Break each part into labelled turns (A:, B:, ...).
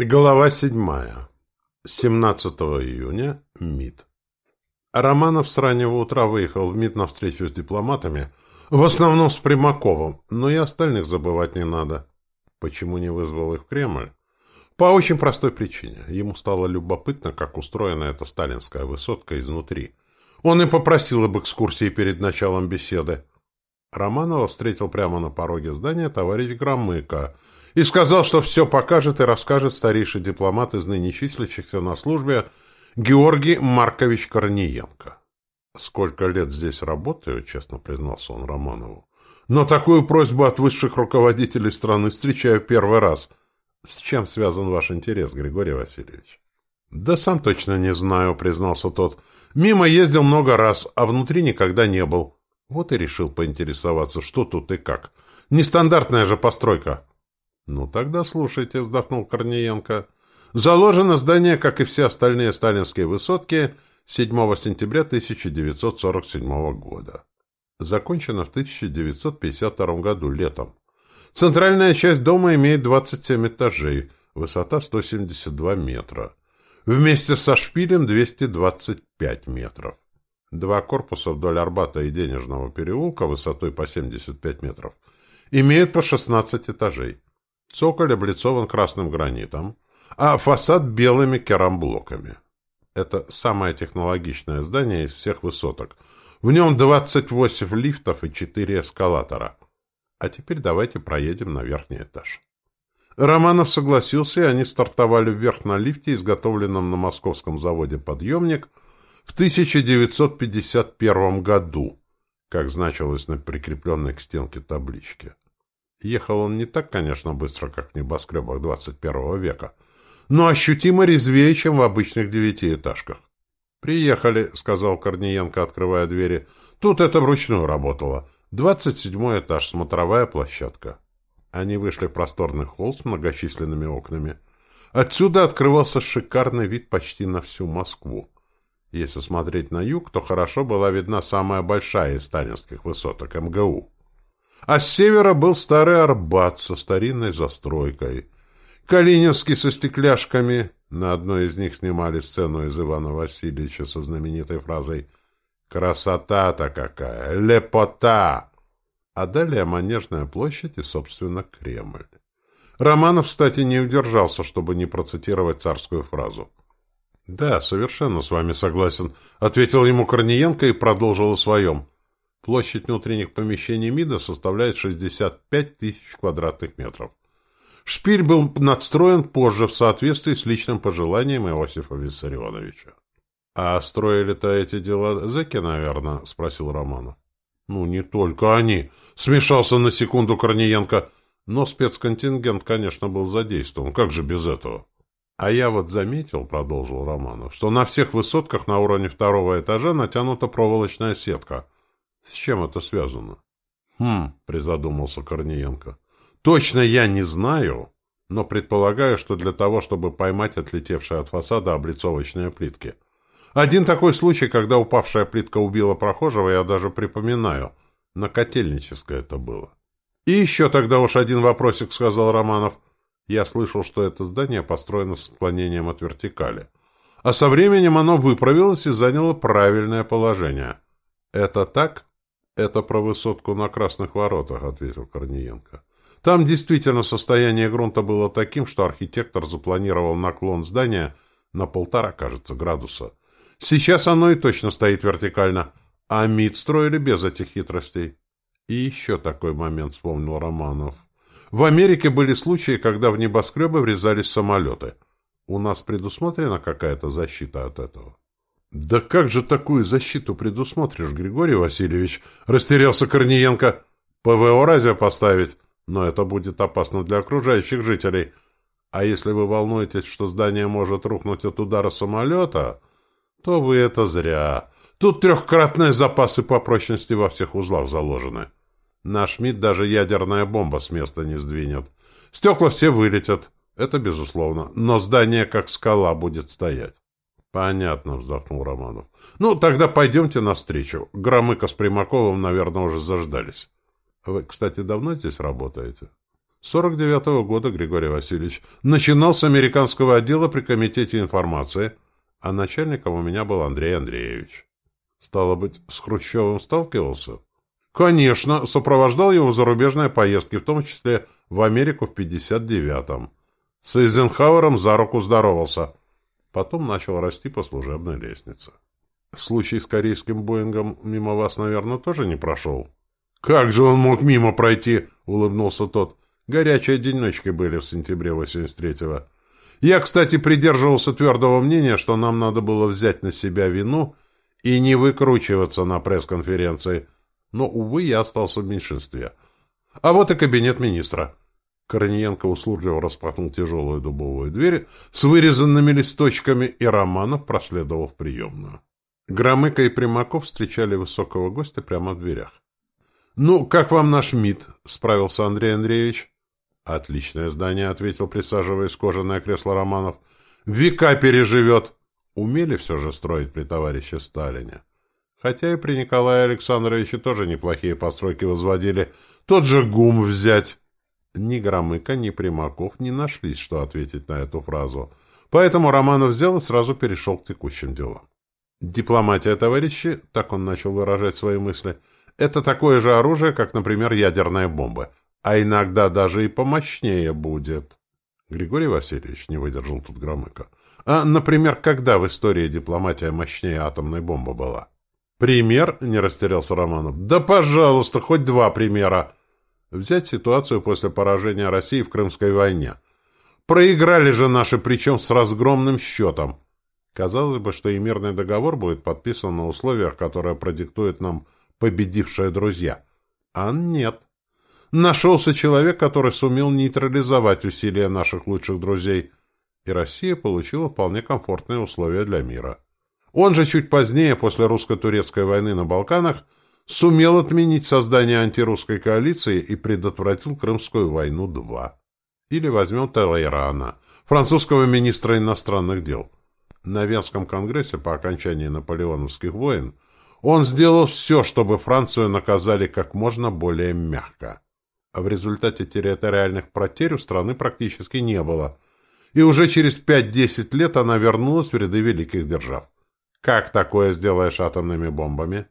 A: Глава седьмая. 17 июня. МИД. Романов с раннего утра выехал в МИД на встречу с дипломатами, в основном с Примаковым, но и остальных забывать не надо. Почему не вызвал их в Кремль? По очень простой причине. Ему стало любопытно, как устроена эта сталинская высотка изнутри. Он и попросил об экскурсии перед началом беседы. Романова встретил прямо на пороге здания товарищ Громыко — и сказал, что все покажет и расскажет старейший дипломат из ныне числящихся на службе Георгий Маркович Корниенко. «Сколько лет здесь работаю», — честно признался он Романову. «Но такую просьбу от высших руководителей страны встречаю первый раз. С чем связан ваш интерес, Григорий Васильевич?» «Да сам точно не знаю», — признался тот. «Мимо ездил много раз, а внутри никогда не был. Вот и решил поинтересоваться, что тут и как. Нестандартная же постройка». «Ну, тогда слушайте», — вздохнул Корниенко. «Заложено здание, как и все остальные сталинские высотки, 7 сентября 1947 года. Закончено в 1952 году, летом. Центральная часть дома имеет 27 этажей, высота 172 метра. Вместе со шпилем 225 метров. Два корпуса вдоль Арбата и Денежного переулка высотой по 75 метров имеют по 16 этажей. Цоколь облицован красным гранитом, а фасад белыми керамблоками. Это самое технологичное здание из всех высоток. В нем 28 лифтов и 4 эскалатора. А теперь давайте проедем на верхний этаж. Романов согласился, и они стартовали вверх на лифте, изготовленном на московском заводе «Подъемник» в 1951 году, как значилось на прикрепленной к стенке табличке. Ехал он не так, конечно, быстро, как в небоскребах 21 века, но ощутимо резвее, чем в обычных девятиэтажках. «Приехали», — сказал Корниенко, открывая двери. «Тут это вручную работало. Двадцать седьмой этаж, смотровая площадка». Они вышли в просторный холл с многочисленными окнами. Отсюда открывался шикарный вид почти на всю Москву. Если смотреть на юг, то хорошо была видна самая большая из сталинских высоток МГУ а с севера был старый Арбат со старинной застройкой. Калининский со стекляшками. На одной из них снимали сцену из Ивана Васильевича со знаменитой фразой «Красота-то какая! Лепота!» А далее Манежная площадь и, собственно, Кремль. Романов, кстати, не удержался, чтобы не процитировать царскую фразу. «Да, совершенно с вами согласен», — ответил ему Корниенко и продолжил о своем. Площадь внутренних помещений МИДа составляет 65 тысяч квадратных метров. Шпиль был надстроен позже в соответствии с личным пожеланием Иосифа Виссарионовича. — А строили-то эти дела зэки, наверное? — спросил Романов. — Ну, не только они. Смешался на секунду Корниенко. Но спецконтингент, конечно, был задействован. Как же без этого? — А я вот заметил, — продолжил Романов, — что на всех высотках на уровне второго этажа натянута проволочная сетка — с чем это связано? Хм, призадумался Корниенко. Точно я не знаю, но предполагаю, что для того, чтобы поймать отлетевшие от фасада облицовочные плитки. Один такой случай, когда упавшая плитка убила прохожего, я даже припоминаю. На Котельническое это было. И еще тогда уж один вопросик, сказал Романов. Я слышал, что это здание построено с отклонением от вертикали. А со временем оно выправилось и заняло правильное положение. Это так? «Это про высотку на Красных воротах», — ответил Корниенко. «Там действительно состояние грунта было таким, что архитектор запланировал наклон здания на полтора, кажется, градуса. Сейчас оно и точно стоит вертикально, а МИД строили без этих хитростей». И еще такой момент вспомнил Романов. В Америке были случаи, когда в небоскребы врезались самолеты. У нас предусмотрена какая-то защита от этого? «Да как же такую защиту предусмотришь, Григорий Васильевич?» — растерялся Корниенко. «ПВО разве поставить? Но это будет опасно для окружающих жителей. А если вы волнуетесь, что здание может рухнуть от удара самолета, то вы это зря. Тут трехкратные запасы по прочности во всех узлах заложены. Наш МИД даже ядерная бомба с места не сдвинет. Стекла все вылетят, это безусловно, но здание как скала будет стоять». Понятно, вздохнул Романов. Ну, тогда пойдемте навстречу. Громыко с Примаковым, наверное, уже заждались. Вы, кстати, давно здесь работаете? 49 -го года, Григорий Васильевич. Начинал с американского отдела при Комитете информации, а начальником у меня был Андрей Андреевич. Стало быть, с Хрущевым сталкивался? Конечно, сопровождал его в зарубежные поездки, в том числе в Америку в 59-м. С Эйзенхауэром за руку здоровался. Потом начал расти по служебной лестнице. Случай с корейским Боингом мимо вас, наверное, тоже не прошел? Как же он мог мимо пройти? Улыбнулся тот. Горячие денечки были в сентябре 83-го. Я, кстати, придерживался твердого мнения, что нам надо было взять на себя вину и не выкручиваться на пресс-конференции. Но, увы, я остался в меньшинстве. А вот и кабинет министра. Корниенко услужливо распахнул тяжелую дубовую дверь с вырезанными листочками, и Романов проследовал в приемную. Громыко и Примаков встречали высокого гостя прямо в дверях. — Ну, как вам наш МИД? — справился Андрей Андреевич. «Отличное здание», — ответил, присаживаясь в кожаное кресло Романов. «Века переживет!» Умели все же строить при товарище Сталине. Хотя и при Николае Александровиче тоже неплохие постройки возводили. Тот же ГУМ взять. Ни Громыка, ни Примаков не нашлись, что ответить на эту фразу. Поэтому Романов взял и сразу перешел к текущим делам. «Дипломатия, товарищи», — так он начал выражать свои мысли, — «это такое же оружие, как, например, ядерная бомба а иногда даже и помощнее будет. Григорий Васильевич не выдержал тут Громыка. А, например, когда в истории дипломатия мощнее атомной бомбы была? Пример? Не растерялся Романов. Да, пожалуйста, хоть два примера. Взять ситуацию после поражения России в Крымской войне. Проиграли же наши, причем с разгромным счетом. Казалось бы, что и мирный договор будет подписан на условиях, которые продиктуют нам победившие друзья. А нет нашелся человек, который сумел нейтрализовать усилия наших лучших друзей, и Россия получила вполне комфортные условия для мира. Он же чуть позднее, после русско-турецкой войны на Балканах, сумел отменить создание антирусской коалиции и предотвратил Крымскую войну-2. Или возьмем Талайрана, французского министра иностранных дел. На Венском конгрессе по окончании наполеоновских войн он сделал все, чтобы Францию наказали как можно более мягко а в результате территориальных потерь у страны практически не было. И уже через 5-10 лет она вернулась в ряды великих держав. Как такое сделаешь атомными бомбами?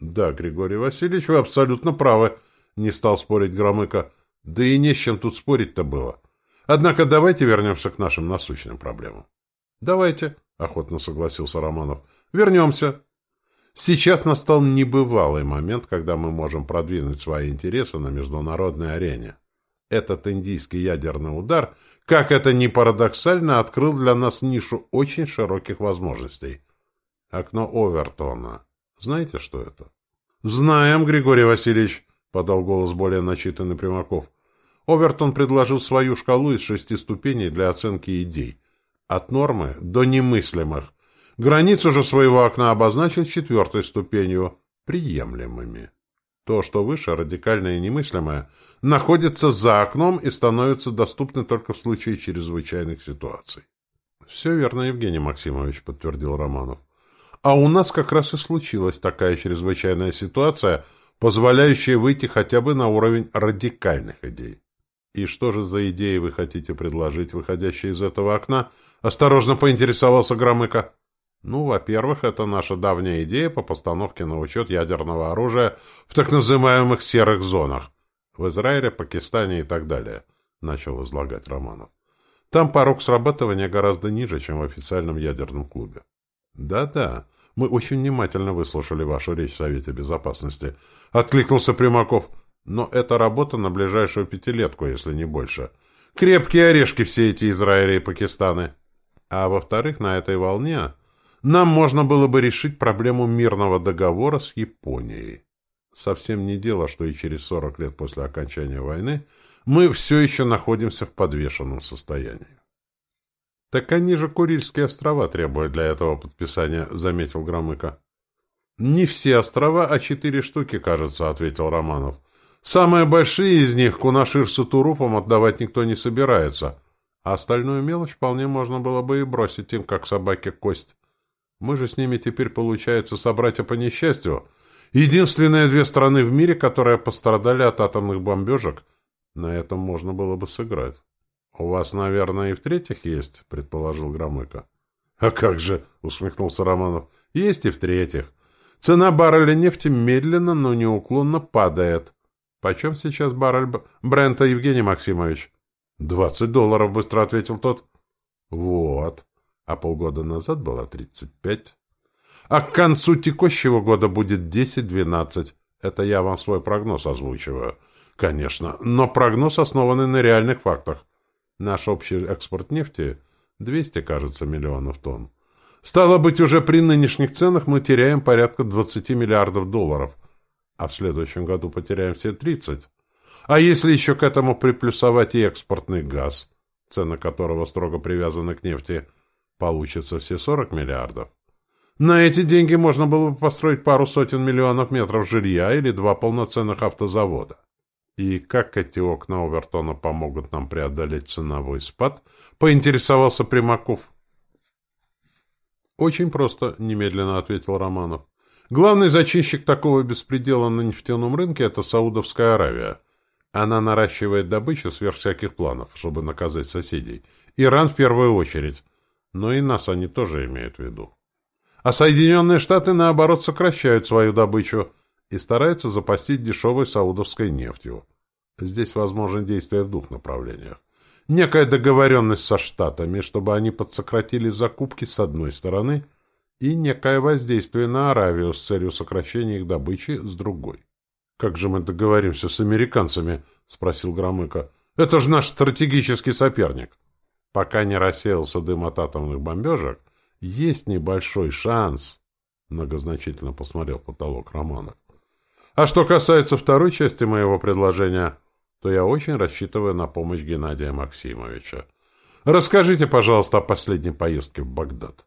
A: Да, Григорий Васильевич, вы абсолютно правы, не стал спорить Громыко. Да и не с чем тут спорить-то было. Однако давайте вернемся к нашим насущным проблемам. Давайте, охотно согласился Романов. Вернемся. Сейчас настал небывалый момент, когда мы можем продвинуть свои интересы на международной арене. Этот индийский ядерный удар, как это ни парадоксально, открыл для нас нишу очень широких возможностей. Окно Овертона. Знаете, что это? «Знаем, Григорий Васильевич», — подал голос более начитанный Примаков. Овертон предложил свою шкалу из шести ступеней для оценки идей. От нормы до немыслимых, Границу же своего окна обозначил четвертой ступенью – приемлемыми. То, что выше, радикальное и немыслимое, находится за окном и становится доступно только в случае чрезвычайных ситуаций. «Все верно, Евгений Максимович», — подтвердил Романов. «А у нас как раз и случилась такая чрезвычайная ситуация, позволяющая выйти хотя бы на уровень радикальных идей». «И что же за идеи вы хотите предложить, выходящие из этого окна?» — осторожно поинтересовался Громыко. Ну, во-первых, это наша давняя идея по постановке на учет ядерного оружия в так называемых серых зонах. В Израиле, Пакистане и так далее, начал излагать Романов. Там порог срабатывания гораздо ниже, чем в официальном ядерном клубе. Да-да, мы очень внимательно выслушали вашу речь в Совете Безопасности. Откликнулся Примаков. Но это работа на ближайшую пятилетку, если не больше. Крепкие орешки все эти Израиля и Пакистаны. А во-вторых, на этой волне нам можно было бы решить проблему мирного договора с Японией. Совсем не дело, что и через 40 лет после окончания войны мы все еще находимся в подвешенном состоянии. «Так они же Курильские острова требуют для этого подписания», — заметил Громыко. «Не все острова, а четыре штуки, кажется», — ответил Романов. «Самые большие из них Кунашир с Туруфом отдавать никто не собирается, а остальную мелочь вполне можно было бы и бросить им, как собаке кость. Мы же с ними теперь, получается, собратья по несчастью. Единственные две страны в мире, которые пострадали от атомных бомбежек, На этом можно было бы сыграть. — У вас, наверное, и в-третьих есть, — предположил Громыко. — А как же, — усмехнулся Романов, — есть и в-третьих. Цена барреля нефти медленно, но неуклонно падает. Почем сейчас баррель Брента, Евгений Максимович? — Двадцать долларов, — быстро ответил тот. — Вот. А полгода назад было тридцать пять. А к концу текущего года будет десять-двенадцать. Это я вам свой прогноз озвучиваю. Конечно, но прогноз основанный на реальных фактах. Наш общий экспорт нефти — 200, кажется, миллионов тонн. Стало быть, уже при нынешних ценах мы теряем порядка 20 миллиардов долларов, а в следующем году потеряем все 30. А если еще к этому приплюсовать и экспортный газ, цена которого строго привязана к нефти, получится все 40 миллиардов. На эти деньги можно было бы построить пару сотен миллионов метров жилья или два полноценных автозавода. И как эти окна Овертона помогут нам преодолеть ценовой спад, поинтересовался Примаков. «Очень просто», — немедленно ответил Романов. «Главный зачинщик такого беспредела на нефтяном рынке — это Саудовская Аравия. Она наращивает добычу сверх всяких планов, чтобы наказать соседей. Иран в первую очередь. Но и нас они тоже имеют в виду. А Соединенные Штаты, наоборот, сокращают свою добычу и стараются запастить дешевой саудовской нефтью. Здесь возможны действия в двух направлениях некая договоренность со Штатами, чтобы они подсократили закупки с одной стороны, и некое воздействие на Аравию с целью сокращения их добычи с другой. «Как же мы договоримся с американцами?» — спросил Громыко. «Это же наш стратегический соперник». Пока не рассеялся дым от атомных бомбежек, есть небольшой шанс, — многозначительно посмотрел потолок Романов. А что касается второй части моего предложения — то я очень рассчитываю на помощь Геннадия Максимовича. Расскажите, пожалуйста, о последней поездке в Багдад.